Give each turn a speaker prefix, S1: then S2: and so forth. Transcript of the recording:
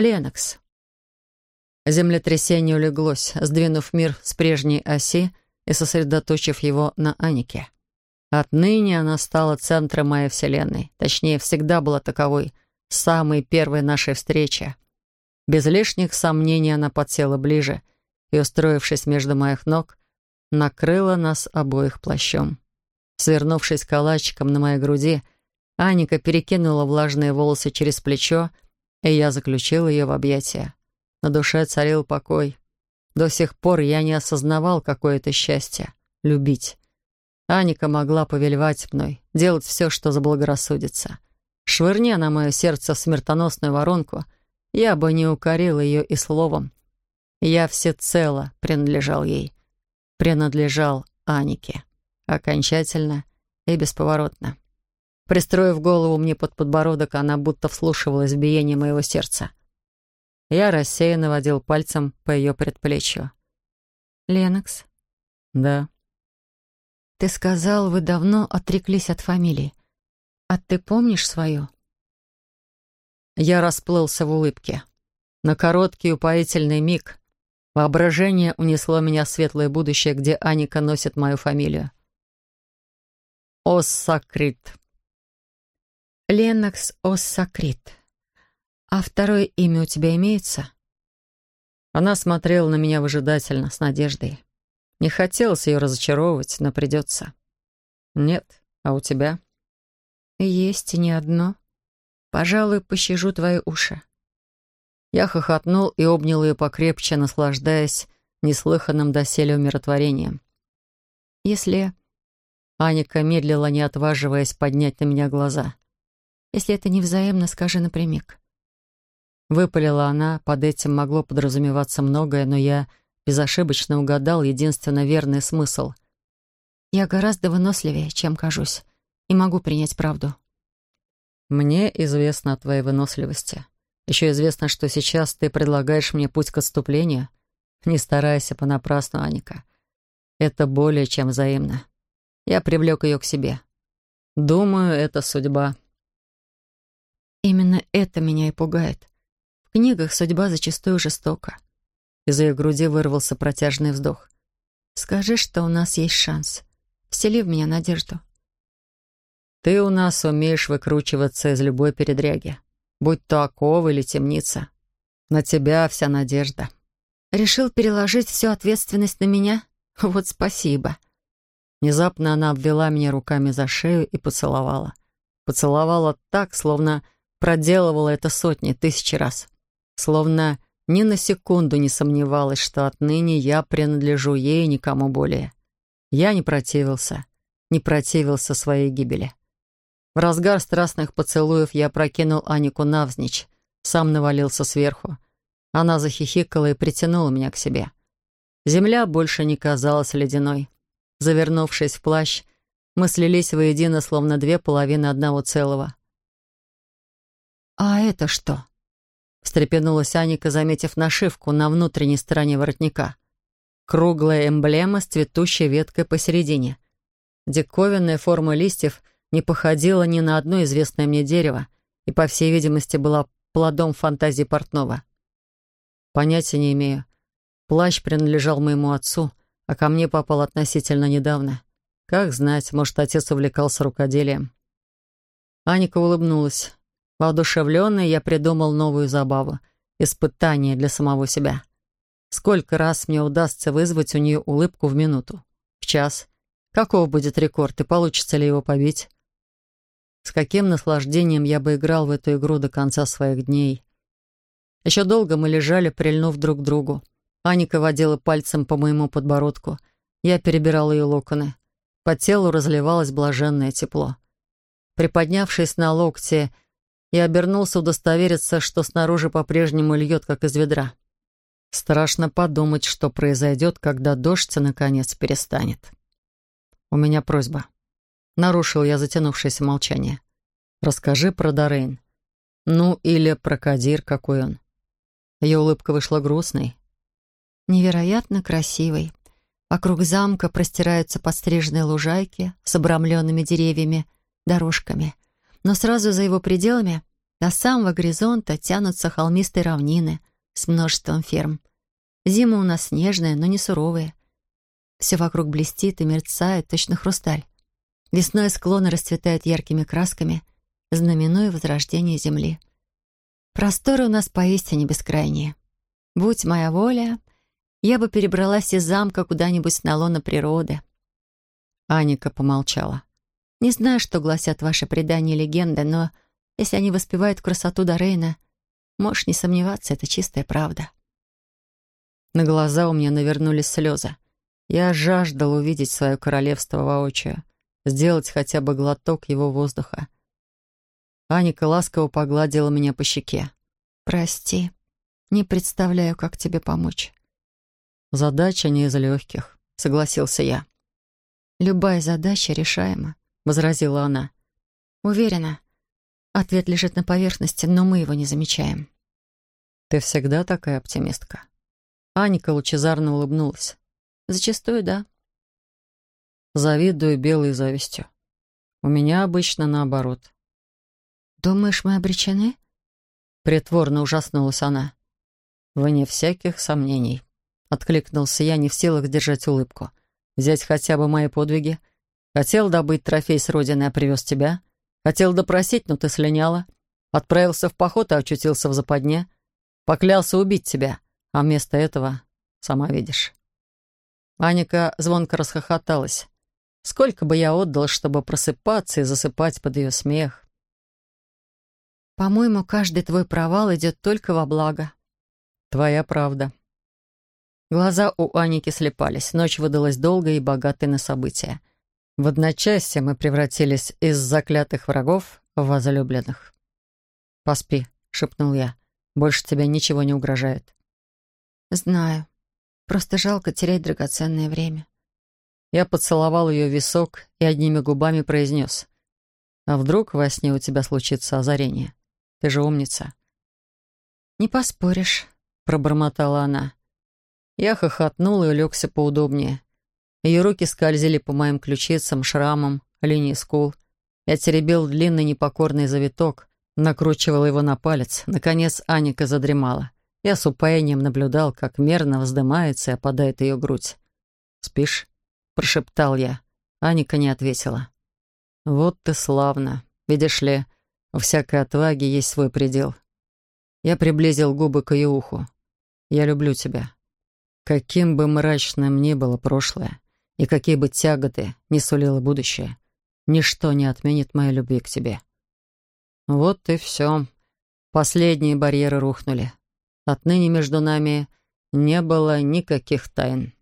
S1: Ленокс. Землетрясение улеглось, сдвинув мир с прежней оси и сосредоточив его на Анике. Отныне она стала центром моей вселенной. Точнее, всегда была таковой. Самой первой нашей встречи. Без лишних сомнений она подсела ближе и, устроившись между моих ног, накрыла нас обоих плащом. Свернувшись калачиком на моей груди, Аника перекинула влажные волосы через плечо, и я заключил ее в объятия. На душе царил покой. До сих пор я не осознавал, какое это счастье — любить. Аника могла повелевать мной, делать все, что заблагорассудится. Швырни на мое сердце смертоносную воронку, я бы не укорил ее и словом. Я всецело принадлежал ей. Принадлежал Анике. Окончательно и бесповоротно. Пристроив голову мне под подбородок, она будто вслушивалась в биение моего сердца. Я рассеянно водил пальцем по ее предплечью.
S2: «Ленокс?»
S1: «Да».
S2: «Ты сказал, вы давно отреклись от фамилии. А ты помнишь свою?»
S1: Я расплылся в улыбке. На короткий упоительный миг воображение унесло меня в светлое будущее, где Аника носит мою фамилию. Оссакрит.
S2: Ленокс Оссакрит. А второе имя у тебя имеется?
S1: Она смотрела на меня выжидательно, с надеждой. Не хотелось ее разочаровывать, но придется. Нет, а у тебя?
S2: Есть и не одно. Пожалуй, пощажу твои уши.
S1: Я хохотнул и обнял ее покрепче, наслаждаясь неслыханным доселе умиротворением.
S2: Если...
S1: Аника медлила, не отваживаясь поднять на меня глаза.
S2: «Если это невзаимно, скажи напрямик».
S1: Выпалила она, под этим могло подразумеваться многое, но я безошибочно угадал единственно верный смысл.
S2: «Я гораздо выносливее, чем кажусь, и могу принять правду».
S1: «Мне известно о твоей выносливости. Еще известно, что сейчас ты предлагаешь мне путь к отступлению. Не старайся понапрасну, Аника. Это более чем взаимно. Я привлек ее к себе. Думаю, это судьба».
S2: «Именно это меня и пугает. В книгах судьба зачастую жестока.
S1: Из ее груди вырвался протяжный вздох.
S2: «Скажи, что у нас есть шанс. Всели в меня надежду».
S1: «Ты у нас умеешь выкручиваться из любой передряги, будь то окова или темница. На тебя вся надежда».
S2: «Решил переложить всю ответственность на меня? Вот спасибо».
S1: Внезапно она обвела меня руками за шею и поцеловала. Поцеловала так, словно проделывала это сотни, тысячи раз. Словно ни на секунду не сомневалась, что отныне я принадлежу ей и никому более. Я не противился, не противился своей гибели. В разгар страстных поцелуев я прокинул Анику навзничь, сам навалился сверху. Она захихикала и притянула меня к себе. Земля больше не казалась ледяной. Завернувшись в плащ, мы слились воедино, словно две половины одного целого.
S2: «А это что?»
S1: встрепенулась Аника, заметив нашивку на внутренней стороне воротника. Круглая эмблема с цветущей веткой посередине. Диковинная форма листьев не походила ни на одно известное мне дерево и, по всей видимости, была плодом фантазии портного. Понятия не имею. Плащ принадлежал моему отцу, а ко мне попал относительно недавно. Как знать, может, отец увлекался рукоделием. Аника улыбнулась. Воодушевленный, я придумал новую забаву — испытание для самого себя. Сколько раз мне удастся вызвать у нее улыбку в минуту? В час? Каков будет рекорд и получится ли его побить? С каким наслаждением я бы играл в эту игру до конца своих дней. Еще долго мы лежали, прильнув друг к другу. Аника водила пальцем по моему подбородку. Я перебирал ее локоны. По телу разливалось блаженное тепло. Приподнявшись на локте, и обернулся удостовериться, что снаружи по-прежнему льет, как из ведра. Страшно подумать, что произойдет, когда дождь, наконец, перестанет. «У меня просьба». Нарушил я затянувшееся молчание. «Расскажи про Дорейн. Ну, или про Кадир, какой он». Ее улыбка вышла грустной.
S2: «Невероятно красивый. Вокруг замка простираются подстриженные лужайки с обрамленными деревьями, дорожками — но сразу за его пределами До самого горизонта тянутся холмистые равнины с множеством ферм. Зима у нас снежная, но не суровая. Все вокруг блестит и мерцает, точно хрусталь. Весной склоны расцветают яркими красками, знаменуя возрождение земли. Просторы у нас поистине бескрайние. Будь моя воля, я бы перебралась из замка куда-нибудь на лоно природы.
S1: Аника помолчала.
S2: Не знаю, что гласят ваши предания и легенды, но если они воспевают красоту Дорейна, можешь не сомневаться, это чистая правда.
S1: На глаза у меня навернулись слезы. Я жаждал увидеть свое королевство воочию, сделать хотя бы глоток его воздуха. Аника ласково погладила меня по щеке.
S2: «Прости, не представляю, как тебе помочь».
S1: «Задача не из легких», — согласился я.
S2: «Любая задача решаема», — возразила она. «Уверена, ответ лежит на поверхности, но мы его не замечаем».
S1: «Ты всегда такая оптимистка». Аника лучезарно улыбнулась.
S2: «Зачастую, да».
S1: Завидую белой завистью. У меня обычно наоборот.
S2: «Думаешь, мы обречены?»
S1: Притворно ужаснулась она. «Вне всяких сомнений». Откликнулся я, не в силах держать улыбку. «Взять хотя бы мои подвиги. Хотел добыть трофей с родины, а привез тебя. Хотел допросить, но ты слиняла. Отправился в поход, а очутился в западне. Поклялся убить тебя, а вместо этого сама видишь». Аника звонко расхохоталась. Сколько бы я отдал, чтобы просыпаться и засыпать под ее смех.
S2: «По-моему, каждый твой провал идет только во благо».
S1: «Твоя правда», Глаза у Аники слепались. Ночь выдалась долгой и богатой на события. В одночасье мы превратились из заклятых врагов в возлюбленных. «Поспи», — шепнул я. «Больше тебя ничего не угрожает».
S2: «Знаю. Просто жалко терять драгоценное время».
S1: Я поцеловал ее висок и одними губами произнес. «А вдруг во сне у тебя случится озарение? Ты же умница».
S2: «Не поспоришь», — пробормотала она.
S1: Я хохотнул и улегся поудобнее. Ее руки скользили по моим ключицам, шрамам, линии скул. Я теребил длинный непокорный завиток, накручивал его на палец. Наконец Аника задремала. Я с упоением наблюдал, как мерно вздымается и опадает ее грудь. «Спишь?» — прошептал я. Аника не ответила. «Вот ты славно. Видишь ли, у всякой отваги есть свой предел». Я приблизил губы к ее уху. «Я люблю тебя. Каким бы мрачным ни было прошлое, и какие бы тяготы не сулило будущее, ничто не отменит моей любви к тебе. Вот и все. Последние барьеры рухнули. Отныне между нами не было никаких тайн.